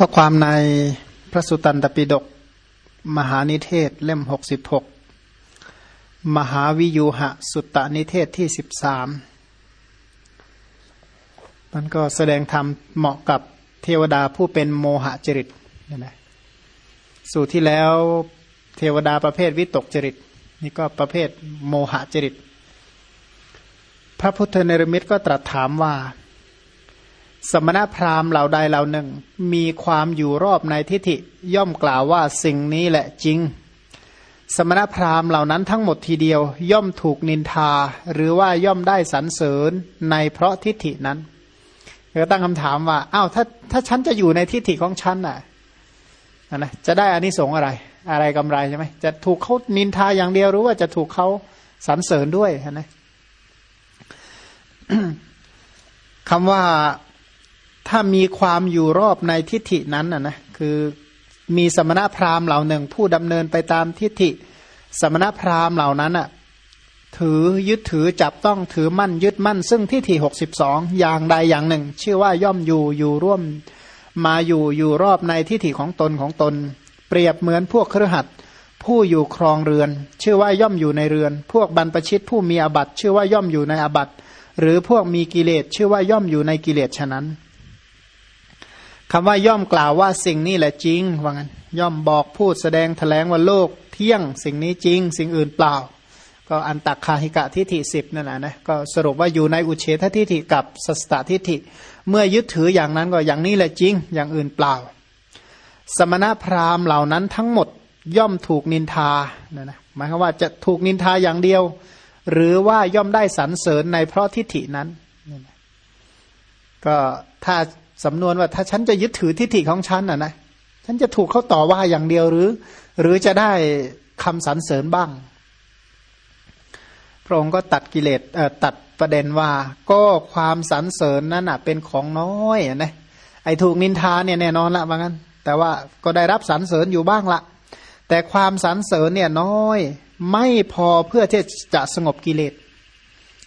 ข้อความในพระสุตันตปิฎกมหานิเทศเล่มหกสิบหกมหาวิยูหะสุตตนิเทศที่สิบสามมันก็แสดงธรรมเหมาะกับเทวดาผู้เป็นโมหะจริตนี่นะสู่ที่แล้วเทวดาประเภทวิตกจริต นี่ก็ประเภทโมหะจริต พระพุทธเนรมิตก็ตรัสถามว่า สมณพราหมณ์เหล่าใดเหล่าหนึ่ง มีความอยู่รอบในทิฏฐิย่อมกล่าวว่าสิ่งนี้แหละจริง สมณพราหมณ์เหล่านั้นทั้งหมดทีเดียว ย่อมถูกนินทา หรือว่าย่อมได้สรรเสริญในเพราะทิฏฐินั้นก็ตั้งคำถามว่าอ้าวถ้าถ้าฉันจะอยู่ในทิฏฐิของฉันน่ะนะจะได้อานิสงส์อะไร อะไรกำไรใช่ไหมจะถูกเขานินทาอย่างเดียวหรือว่าจะถูกเขาสรรเสริญด้วยนะคำว่า ถ้ามีความอยู่รอบในทิฏฐินั้นนะนะคือมีสมณพราหมณ์เหล่าหนึ่ง ผู้ดำเนินไปตามทิฏฐิ สมณพราหมณ์เหล่านั้นอะถือยึดถือจับต้องถือมั่นยึดมั่น ซึ่งทิฏฐิหกสิบสองอย่างใดอย่างหนึ่ง ชื่อว่าย่อมอยู่อยู่ร่วมมาอยู่อยู่รอบในทิฏฐิของตนของตน เปรียบเหมือนพวกเครือขัดผู้อยู่ครองเรือน ชื่อว่าย่อมอยู่ในเรือน พวกบรรพชิตผู้มีอบัตชื่อว่าย่อมอยู่ในอบัตหรือพวกมีกิเลสชื่อว่าย่อมอยู่ในกิเลสฉะนั้น คำว่าย่อมกล่าวว่าสิ่งนี้แหละจริงว่างั้นย่อมบอกพูดแสดงแถลงว่าโลกเที่ยงสิ่งนี้จริง สิ่งอื่นเปล่า ก็อันตักคาหิกะทิฏฐิสิบนั่นแหละนะก็สรุปว่าอยู่ในอุเฉททิฏฐิกับสัสตทิฏฐิ เมื่อยึดถืออย่างนั้นก็อย่างนี้แหละจริง อย่างอื่นเปล่า สมณพราหมณ์เหล่านั้นทั้งหมดย่อมถูกนินทานะนะหมายความว่าจะถูกนินทาอย่างเดียว หรือว่าย่อมได้สรรเสริญในเพราะทิฏฐินั้นก็ถ้า สำนวนว่าถ้าฉันจะยึดถือทิฏฐิของฉันอะนะฉันจะถูกเขาต่อว่าอย่างเดียวหรือ หรือจะได้คำสรรเสริญบ้าง พระองค์ก็ตัดกิเลสตัดประเด็นว่า ก็ความสรรเสริญนั้นเป็นของน้อยนะไอ้ถูกนินทาเนี่ยแน่นอนละว่างั้น แต่ว่าก็ได้รับสรรเสริญอยู่บ้างละแต่ความสรรเสริญเนี่ยน้อย ไม่พอเพื่อที่จะสงบกิเลส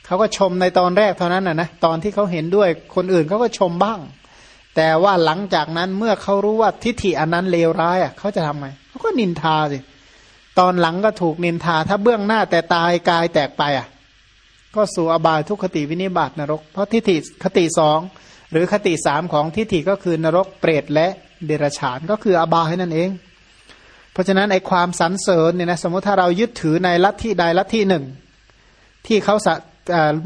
เขาก็ชมในตอนแรกเท่านั้นนะนะตอนที่เขาเห็นด้วยคนอื่นเขาก็ชมบ้าง แต่ว่าหลังจากนั้นเมื่อเขารู้ว่าทิฏฐิอันนั้นเลวร้ายอะเขาจะทำไงเขาก็นินทาสิ ตอนหลังก็ถูกนินทา ถ้าเบื้องหน้าแต่ตายกายแตกไปอะ ก็สู่อบายทุกขติวินิบาตนรก เพราะทิฏฐิคติสองหรือคติสามของทิฏฐิก็คือนรกเปรตและเดรัจฉานก็คืออบายนั่นเอง เพราะฉะนั้นไอ้ความสรรเสริญเนี่ยนะสมมติถ้าเรายึดถือในลัทธิใดลัทธิหนึ่ง ที่เขา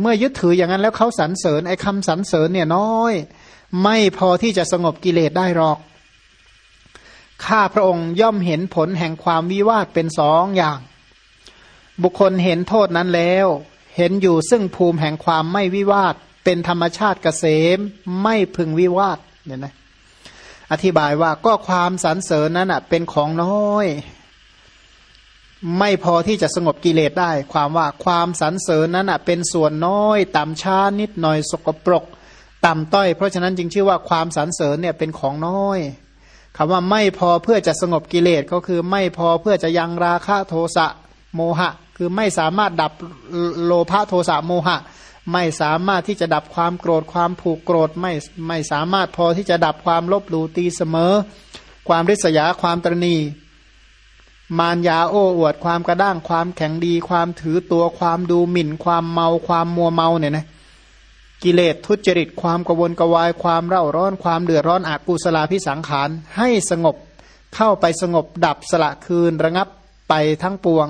เมื่อยึดถืออย่างนั้นแล้วเขาสรรเสริญไอ้คำสรรเสริญเนี่ยน้อย ไม่พอที่จะสงบกิเลสได้หรอก ข้าพระองค์ย่อมเห็นผลแห่งความวิวาทเป็นสองอย่าง บุคคลเห็นโทษนั้นแล้ว เห็นอยู่ซึ่งภูมิแห่งความไม่วิวาทเป็นธรรมชาติเกษมไม่พึงวิวาทเนี่ยนะอธิบายว่าก็ความสรรเสริญนั้นอะเป็นของน้อย ไม่พอที่จะสงบกิเลสได้ ความว่าความสรรเสริญนั้นอะเป็นส่วนน้อยต่ำช้านิดหน่อยสกปรก ต่ำต้อย เพราะฉะนั้นจึงชื่อว่าความสรรเสริญเนี่ยเป็นของน้อยคำว่าไม่พอเพื่อจะสงบกิเลสก็คือไม่พอเพื่อจะยังราคะโทสะโมหะ คือไม่สามารถดับโลภะโทสะโมหะ ไม่สามารถที่จะดับความโกรธความผูกโกรธไม่ไม่สามารถพอที่จะดับความลบหลู่ตีเสมอ ความริษยาความตรณี มารยาโอ้อวดความกระด้างความแข็งดี ความถือตัวความดูหมิ่น ความเมาความมัวเมาเนี่ยนะ กิเลสทุจริตความกวนกวายความเร่าร้อนความเดือดร้อนอากุศลาพิสังขารให้สงบเข้าไปสงบดับสละคืนระงับไปทั้งปวง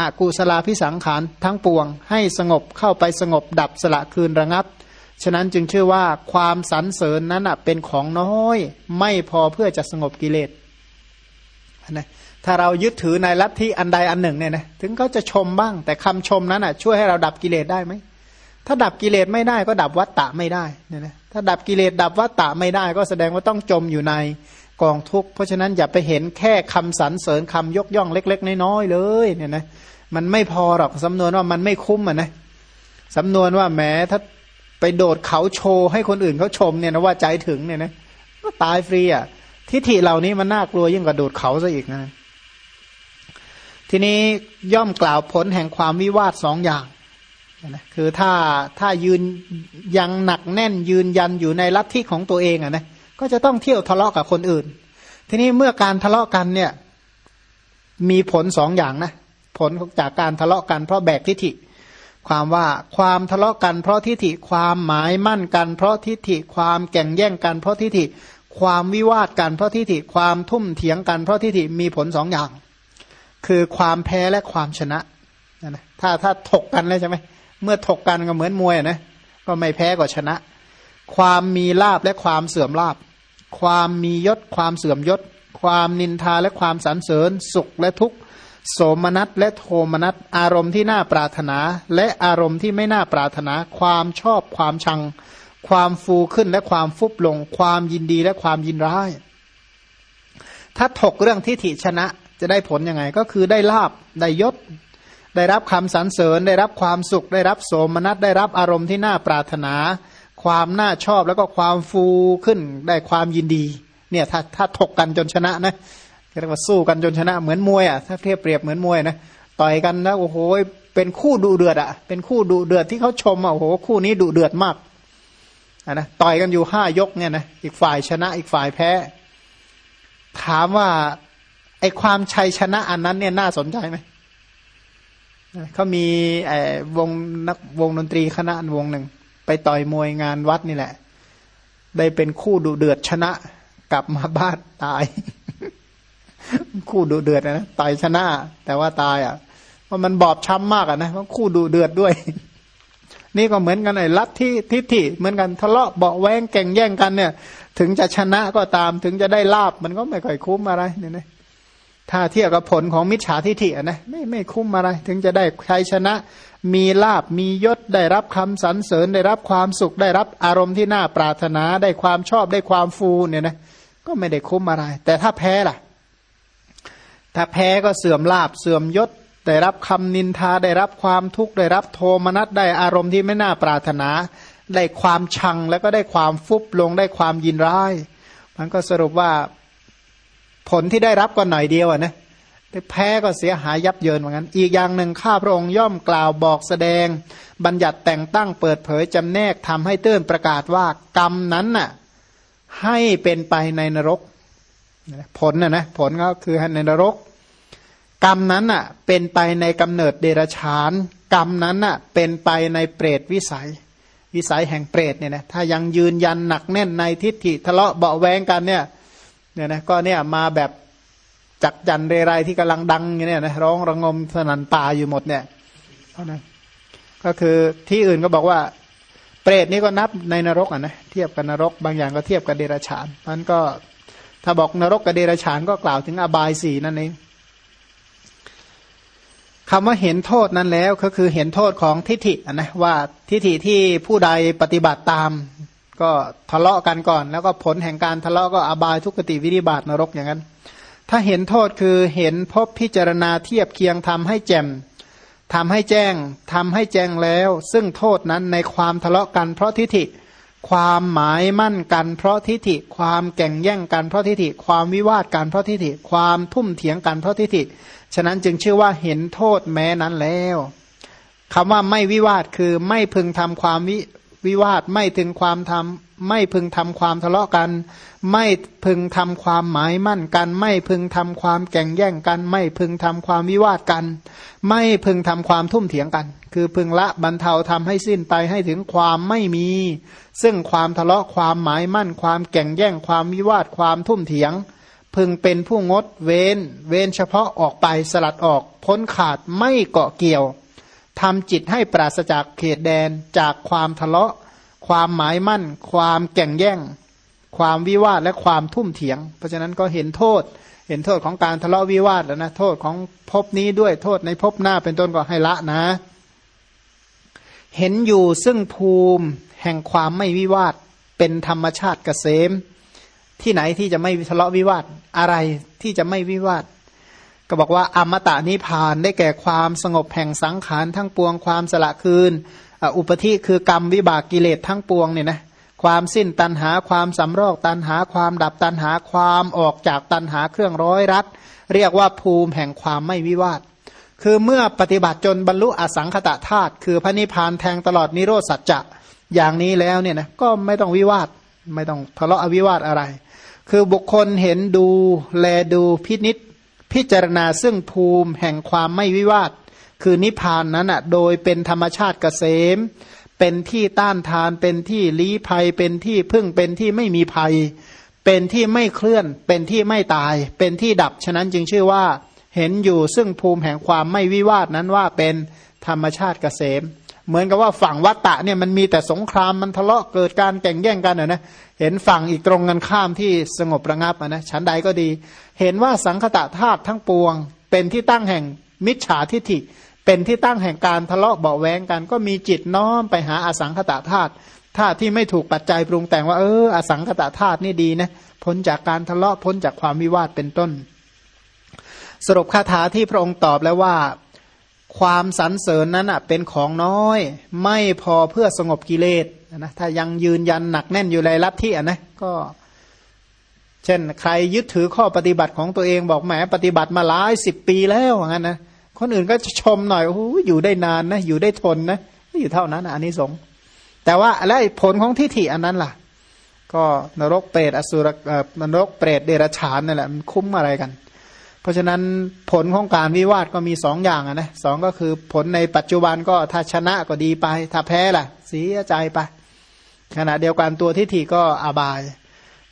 อากุศลาพิสังขารทั้งปวง ให้สงบเข้าไปสงบดับสละคืนระงับ ฉะนั้นจึงชื่อว่าความสรรเสริญนั้นเป็นของน้อย ไม่พอเพื่อจะสงบกิเลสนะถ้าเรายึดถือในลัทธิอันใดอันหนึ่งเนี่ยนะถึงเขาจะชมบ้าง แต่คำชมนั้นอะช่วยให้เราดับกิเลสได้ไหม ถ้าดับกิเลสไม่ได้ก็ดับวัตตะไม่ได้เนี่ยนะถ้าดับกิเลสดับวัตตะไม่ได้ก็แสดงว่าต้องจมอยู่ในกองทุกข์เพราะฉะนั้นอย่าไปเห็นแค่คำสรรเสริญคำยกย่องเล็ก ๆ น้อยๆเลยเนี่ยนะมันไม่พอหรอกสำนวนว่ามันไม่คุ้มอะนะสำนวนว่าแม้ถ้าไปโดดเขาโชว์ให้คนอื่นเขาชมเนี่ยนะว่าใจถึงเนี่ยนะก็ตายฟรีอะทิฏฐิเหล่านี้มันน่ากลัวยิ่งกว่าโดดเขาซะอีกนะทีนี้ย่อมกล่าวผลแห่งความวิวาทสองอย่าง นะคือถ้าถ้ายืนยังหนักแน่นยืนยันอยู่ในลัทธิของตัวเองอะนะก็จะต้องเที่ยวทะเลาะกับคนอื่น ทีนี้เมื่อการทะเลาะกันเนี่ยมีผลสองอย่างนะผลจากการทะเลาะกันเพราะแบกทิฐิ ความว่าความทะเลาะกันเพราะทิฐิความหมายมั่นกัน เพราะทิฐิความแก่งแย่งกันเพราะทิฐิ ความวิวาทกันเพราะทิฏฐิความทุ่มเถียงกันเพราะทิฏฐิมีผลสองอย่าง คือความแพ้และความชนะนะถ้าถ้าถกกันแล้วใช่ไหม เมื่อถกกันก็เหมือนมวยนะก็ไม่แพ้ก็ชนะ ความมีลาบและความเสื่อมลาบ ความมียศ ความเสื่อมยศ ความนินทาและความสรรเสริญ สุขและทุกข์โสมนัสและโทมนัสอารมณ์ที่น่าปรารถนา และอารมณ์ที่ไม่น่าปรารถนา ความชอบความชัง ความฟูขึ้นและความฟุบลง ความยินดีและความยินร้าย ถ้าถกเรื่องทิฏฐิชนะจะได้ผลยังไง ก็คือได้ลาบได้ยศ ได้รับคำสรรเสริญ ได้รับความสุข ได้รับโสมนัสได้รับอารมณ์ที่น่าปรารถนา ความน่าชอบแล้วก็ความฟูขึ้นได้ความยินดี เนี่ยถ้าถ้าถกกันจนชนะนะเรียกว่าสู้กันจนชนะเหมือนมวยอะถ้าเทียบเปรียบเหมือนมวยนะต่อยกันนะโอ้โหเป็นคู่ดุเดือดอะ เป็นคู่ดุเดือดที่เขาชมอะโอ้โหคู่นี้ดุเดือดมากนะต่อยกันอยู่ห้ายกเนี่ยนะอีกฝ่ายชนะอีกฝ่ายแพ้ ถามว่าไอความชัยชนะอันนั้นเนี่ยน่าสนใจไหม เขามีไอวงนักวงดนตรีคณะวงหนึ่ง ไปต่อยมวยงานวัดนี่แหละ ได้เป็นคู่ดุเดือดชนะ กลับมาบ้านตาย คู่ดุเดือดนะต่อยชนะ แต่ว่าตายอะเพราะมันบอบช้ำมากอะนะเพราะคู่ดุเดือดด้วย นี่ก็เหมือนกันไอ้ลัทธิทิฏฐิเหมือนกันทะเลาะเบาแวงแก่งแย่งกันเนี่ย ถึงจะชนะก็ตามถึงจะได้ลาบมันก็ไม่ค่อยคุ้มอะไรเนี่ยนะ ถ้าเทียบกับผลของมิจฉาทิฏฐินะไม่ไม่คุ้มอะไร ถึงจะได้ใครชนะ มีลาบมียศได้รับคำสรรเสริญได้รับความสุขได้รับอารมณ์ที่น่าปรารถนาได้ความชอบได้ความฟูเนี่ยนะก็ไม่ได้คุ้มอะไร แต่ถ้าแพ้ล่ะ ถ้าแพ้ก็เสื่อมลาบเสื่อมยศ ได้รับคำนินทาได้รับความทุกข์ได้รับโทมนัสได้อารมณ์ที่ไม่น่าปรารถนา ได้ความชังแล้วก็ได้ความฟุบลงได้ความยินร้าย มันก็สรุปว่า ผลที่ได้รับก็หน่อยเดียวอะนะแพ้ก็เสียหายยับเยินเหมือนกันอีกอย่างหนึ่งข้าพระองค์ย่อมกล่าวบอกแสดง บัญญัติแต่งตั้งเปิดเผยจำแนกทำให้เตื้นประกาศว่ากรรมนั้นน่ะให้เป็นไปในนรกผลน่ะนะผลก็คือในนรก กรรมนั้นอะเป็นไปในกำเนิดเดรฉาน กรรมนั้นอะเป็นไปในเปรตวิสัย วิสัยแห่งเปรตเนี่ยนะถ้ายังยืนยันหนักแน่นในทิฏฐิทะเลาะเบาแวงกันเนี่ย เนี่ยนะก็เนี่ยมาแบบจักจันเรไรที่กำลังดังเนี่ยนะร้องระงมสนันป่าอยู่หมดเนี่ยเพราะนั้นก็คือที่อื่นก็บอกว่า เปรตนี่ก็นับในนรกอะนะเทียบกับนรก บางอย่างก็เทียบกับเดรัจฉานมันก็ถ้าบอกนรกกับเดรัจฉานก็กล่าวถึงอบายสี่นั่นเองคำว่าเห็นโทษนั้นแล้วก็คือเห็นโทษของทิฏฐินะว่าทิฏฐิที่ผู้ใดปฏิบัติตาม ก็ทะเลาะกันก่อน แล้วก็ผลแห่งการทะเลาะก็อบายทุกติวิริบาตนรกอย่างนั้น ถ้าเห็นโทษคือเห็นพบพิจารณาเทียบเคียงทำให้แจ่มทำให้แจ้งทำให้แจ้งแล้ว ซึ่งโทษนั้นในความทะเลาะกันเพราะทิฏฐิ ความหมายมั่นกันเพราะทิฏฐิ ความแก่งแย่งกันเพราะทิฏฐิ ความวิวาทกันเพราะทิฏฐิ ความทุ่มเถียงกันเพราะทิฏฐิ ฉะนั้นจึงชื่อว่าเห็นโทษแม้นั้นแล้วคำว่าไม่วิวาทคือไม่พึงทำความวิ วิวาทไม่ถึงความทำไม่พึงทำความทะเลาะกัน ไม่พึงทำความหมายมั่นกัน ไม่พึงทำความแก่งแย่งกัน ไม่พึงทำความวิวาทกัน ไม่พึงทำความทุ่มเถียงกัน คือพึงละบรรเทาทำให้สิ้นไปให้ถึงความไม่มี ซึ่งความทะเลาะความหมายมั่น ความแก่งแย่งความวิวาทความทุ่มเถียง พึงเป็นผู้งดเว้น เว้นเฉพาะออกไปสลัดออก พ้นขาดไม่เกาะเกี่ยว ทำจิตให้ปราศจากเขตแดนจากความทะเลาะ ความหมายมั่น ความแก่งแย่ง ความวิวาทและความทุ่มเถียง เพราะฉะนั้นก็เห็นโทษ เห็นโทษของการทะเลาะวิวาทแล้วนะโทษของภพนี้ด้วยโทษในภพหน้าเป็นต้นก็ให้ละนะ เห็นอยู่ซึ่งภูมิแห่งความไม่วิวาทเป็นธรรมชาติเกษม ที่ไหนที่จะไม่ทะเลาะวิวาทอะไรที่จะไม่วิวาท ก็บอกว่าอมตะนิพานได้แก่ความสงบแห่งสังขารทั้งปวงความสละคืน อุปธิคือกรรมวิบากกิเลสทั้งปวงเนี่ยนะความสิ้นตันหาความสำรอกตันหาความดับตันหาความออกจากตันหาเครื่องร้อยรัดเรียกว่าภูมิแห่งความไม่วิวาท คือเมื่อปฏิบัติจนบรรลุอสังขตะธาตุคือพระนิพพานแทงตลอดนิโรธสัจจะอย่างนี้แล้วเนี่ยนะก็ไม่ต้องวิวาทไม่ต้องทะเลาะอวิวาทอะไร คือบุคคลเห็นดูแลดูพินิษ พิจารณาซึ่งภูมิแห่งความไม่วิวาท คือนิพพานนั้นอะโดยเป็นธรรมชาติเกษม เป็นที่ต้านทาน เป็นที่ลี้ภัย เป็นที่พึ่งเป็นที่ไม่มีภัย เป็นที่ไม่เคลื่อน เป็นที่ไม่ตาย เป็นที่ดับ ฉะนั้นจึงชื่อว่า เห็นอยู่ซึ่งภูมิแห่งความไม่วิวาทนั้นว่าเป็นธรรมชาติเกษม เหมือนกับว่าฝั่งวัตตะเนี่ยมันมีแต่สงครามมันทะเลาะเกิดการแข่งแย่งกันนะเห็นฝั่งอีกตรงกันข้ามที่สงบระงับนะชั้นใดก็ดี เห็นว่าสังคตะธาตุทั้งปวง เป็นที่ตั้งแห่งมิจฉาทิฐิ เป็นที่ตั้งแห่งการทะเลาะเบาแวงกัน ก็มีจิตน้อมไปหาอสังคตะธาตุธาตุที่ไม่ถูกปัจจัยปรุงแต่งว่าเอออสังคตะธาตุนี่ดีนะพ้นจากการทะเลาะพ้นจากความวิวาทเป็นต้น สรุปคาถาที่พระองค์ตอบแล้วว่า ความสรรเสริญนั้นเป็นของน้อย ไม่พอเพื่อสงบกิเลสนะถ้ายังยืนยันหนักแน่นอยู่ในลัทธิอะนะก็ เช่น ใครยึดถือข้อปฏิบัติของตัวเองบอกแหมปฏิบัติมาหลายสิบปีแล้วอย่างนั้นนะคนอื่นก็จะชมหน่อยโอ้อยู่ได้นานนะอยู่ได้ทนนะอยู่เท่านั้นอันนี้สงแต่ว่าแล้วผลของทิฏฐิอันนั้นล่ะ ก็นรกเปรตอสุรนรกเปรตเดรัจฉานนั่นแหละมันคุ้มอะไรกัน เพราะฉะนั้นผลของการวิวาทก็มีสองอย่างนะสองก็คือผลในปัจจุบันก็ถ้าชนะก็ดีไป ถ้าแพ้ล่ะเสียใจไปขณะเดียวกันตัวทิฏฐิก็อบาย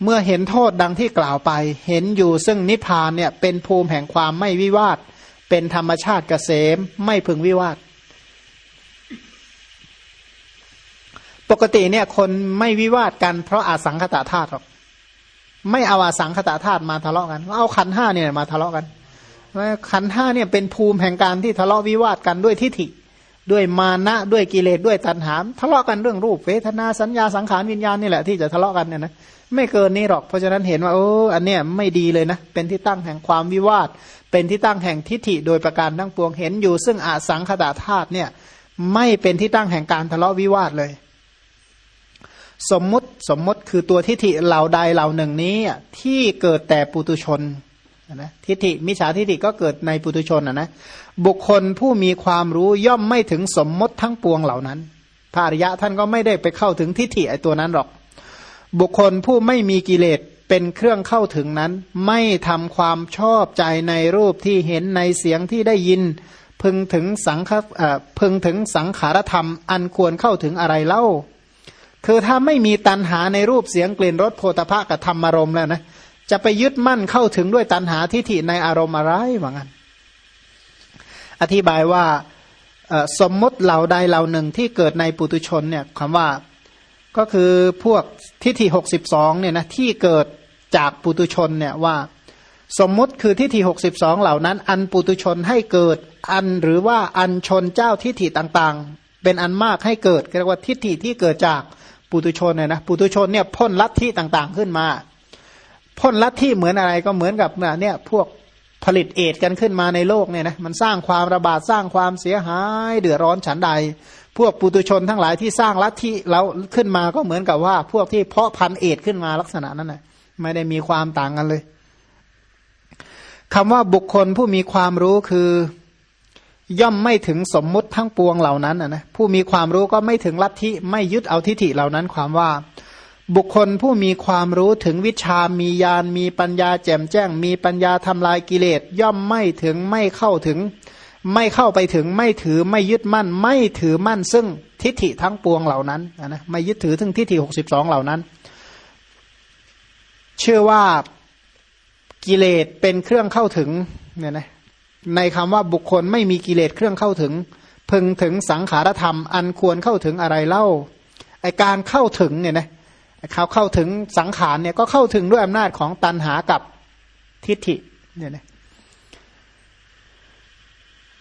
เมื่อเห็นโทษดังที่กล่าวไป เห็นอยู่ซึ่งนิพพานเนี่ยเป็นภูมิแห่งความไม่วิวาท เป็นธรรมชาติเกษมไม่พึงวิวาท ปกติเนี่ยคนไม่วิวาทกันเพราะอาสังขตาธาตุหรอก ไม่เอาอาสังขตาธาตุมาทะเลาะกัน เอาขันห้าเนี่ยมาทะเลาะกันขันห้าเนี่ยเป็นภูมิแห่งการที่ทะเลาะวิวาทกันด้วยทิฏฐิ ด้วยมานะด้วยกิเลสด้วยตัณหาทะเลาะกันเรื่องรูปเวทนาสัญญาสังขารวิญญาณนี่แหละที่จะทะเลาะกันเนี่ยนะไม่เกินนี้หรอกเพราะฉะนั้นเห็นว่าโอ้อันเนี้ยไม่ดีเลยนะ เป็นที่ตั้งแห่งความวิวาท เป็นที่ตั้งแห่งทิฏฐิโดยประการทั้งปวงเห็นอยู่ ซึ่งอาสังขตาธาตุเนี่ย ไม่เป็นที่ตั้งแห่งการทะเลาะวิวาทเลย สมมุติสมมติคือตัวทิฏฐิเหล่าใดเหล่าหนึ่งนี้ที่เกิดแต่ปุตุชน นะทิฏฐิมิจฉาทิฏฐิก็เกิดในปุตุชนนะนะบุคคลผู้มีความรู้ย่อมไม่ถึงสมมติทั้งปวงเหล่านั้นพระอริยะท่านก็ไม่ได้ไปเข้าถึงทิฏฐิไอตัวนั้นหรอก บุคคลผู้ไม่มีกิเลสเป็นเครื่องเข้าถึงนั้น ไม่ทำความชอบใจในรูปที่เห็นในเสียงที่ได้ยิน พึงถึงสังขพึงถึงสังขารธรรม อันควรเข้าถึงอะไรเล่า คือถ้าไม่มีตันหาในรูปเสียงกลิ่นรสโพธภะกับธรรมารมณ์แล้วนะ จะไปยึดมั่นเข้าถึงด้วยตันหาทิฏฐิในอารมณ์อะไรว่างั้นอธิบายว่าสมมติเหล่าใดเหล่าหนึ่งที่เกิดในปุตุชนเนี่ยคำว่าก็คือพวกทิฏฐิหกสิบสองเนี่ยนะที่เกิดจากปุตุชนเนี่ยว่าสมมุติคือทิฏฐิหกสิบสองเหล่านั้น อันปุตุชนให้เกิดอันหรือว่าอันชนเจ้าทิฏฐิต่างๆ เป็นอันมากให้เกิดเรียกว่าทิฏฐิที่เกิดจากปุตุชนเนี่ยนะปุตุชนเนี่ยพ่นลัทธิต่างๆขึ้นมา พ่นลัทธิเหมือนอะไรก็เหมือนกับเนี่ยพวกผลิตเอดกันขึ้นมาในโลกเนี่ยนะมันสร้างความระบาดสร้างความเสียหาย เดือดร้อนฉันใด พวกปุตุชนทั้งหลายที่สร้างลัทธิเราขึ้นมาก็เหมือนกับว่า พวกที่เพาะพันเอดขึ้นมาลักษณะนั้นนะไม่ได้มีความต่างกันเลยคำว่าบุคคลผู้มีความรู้คือย่อมไม่ถึงสมมุติทั้งปวงเหล่านั้นนะผู้มีความรู้ก็ไม่ถึงลัทธิไม่ยึดเอาทิฏฐิเหล่านั้นความว่า บุคคลผู้มีความรู้ถึงวิชามีญาณมีปัญญาแจ่มแจ้ง มีปัญญาทำลายกิเลสย่อมไม่ถึงไม่เข้าถึง ไม่เข้าไปถึงไม่ถือไม่ยึดมั่น ไม่ถือมั่น ซึ่งทิฏฐิทั้งปวงเหล่านั้นนะไม่ยึดถือถึงทิฏฐิหกสิบสองเหล่านั้น เชื่อว่ากิเลสเป็นเครื่องเข้าถึงเนี่ยนะในคำว่าบุคคลไม่มีกิเลสเครื่องเข้าถึง พึงถึงสังขารธรรม อันควรเข้าถึงอะไรเล่าไอการเข้าถึงเนี่ยนะเเขาเข้าถึงสังขารเนี่ยก็เข้าถึงด้วยอำนาจของตันหากับทิฏฐิเนี่ยนะ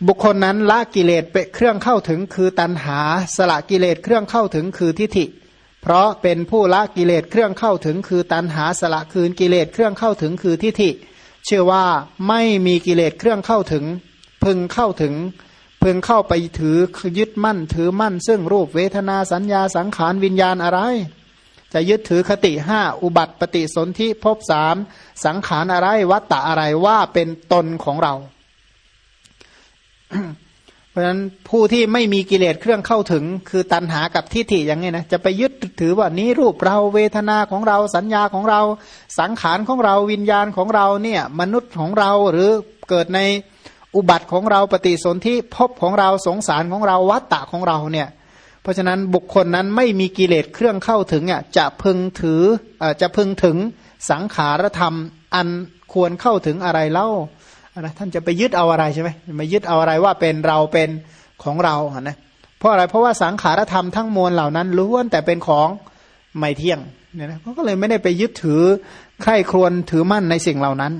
บุคคลนั้นละกิเลสเป็นเครื่องเข้าถึงคือตันหาสละกิเลสเครื่องเข้าถึงคือทิฏฐิ เพราะเป็นผู้ละกิเลสเครื่องเข้าถึงคือตันหาสละคืนกิเลสเครื่องเข้าถึงคือทิฏฐิ เชื่อว่าไม่มีกิเลสเครื่องเข้าถึง พึงเข้าถึง พึงเข้าไปถือยึดมั่นถือมั่น ซึ่งรูปเวทนาสัญญาสังขารวิญญาณอะไร จะยึดถือคติห้าอุบัติปฏิสนธิภพสามสังขารอะไรวัตตะอะไรว่าเป็นตนของเรา เพราะฉะนั้นผู้ที่ไม่มีกิเลสเครื่องเข้าถึง คือตัณหากับทิฏฐิอย่างนี้นะจะไปยึดถือว่านี้รูปเราเวทนาของเราสัญญาของเรา สังขารของเราวิญญาณของเราเนี่ย มนุษย์ของเราหรือเกิดในอุบัติของเราปฏิสนธิภพของเราสงสารของเราวัตตะของเราเนี่ย เพราะฉะนั้นบุคคลนั้นไม่มีกิเลสเครื่องเข้าถึงอะจะพึงถืออจะพึงถึงสังขารธรรมอันควรเข้าถึงอะไรเล่านะท่านจะไปยึดเอาอะไรใช่ไหมมายึดเอาอะไรว่าเป็นเราเป็นของเรานะเพราะอะไรเพราะว่าสังขารธรรมทั้งมวลเหล่านั้นล้วนแต่เป็นของไม่เที่ยงเนี่ยนะเขาก็เลยไม่ได้ไปยึดถือใคร่ครวญถือมั่นในสิ่งเหล่านั้น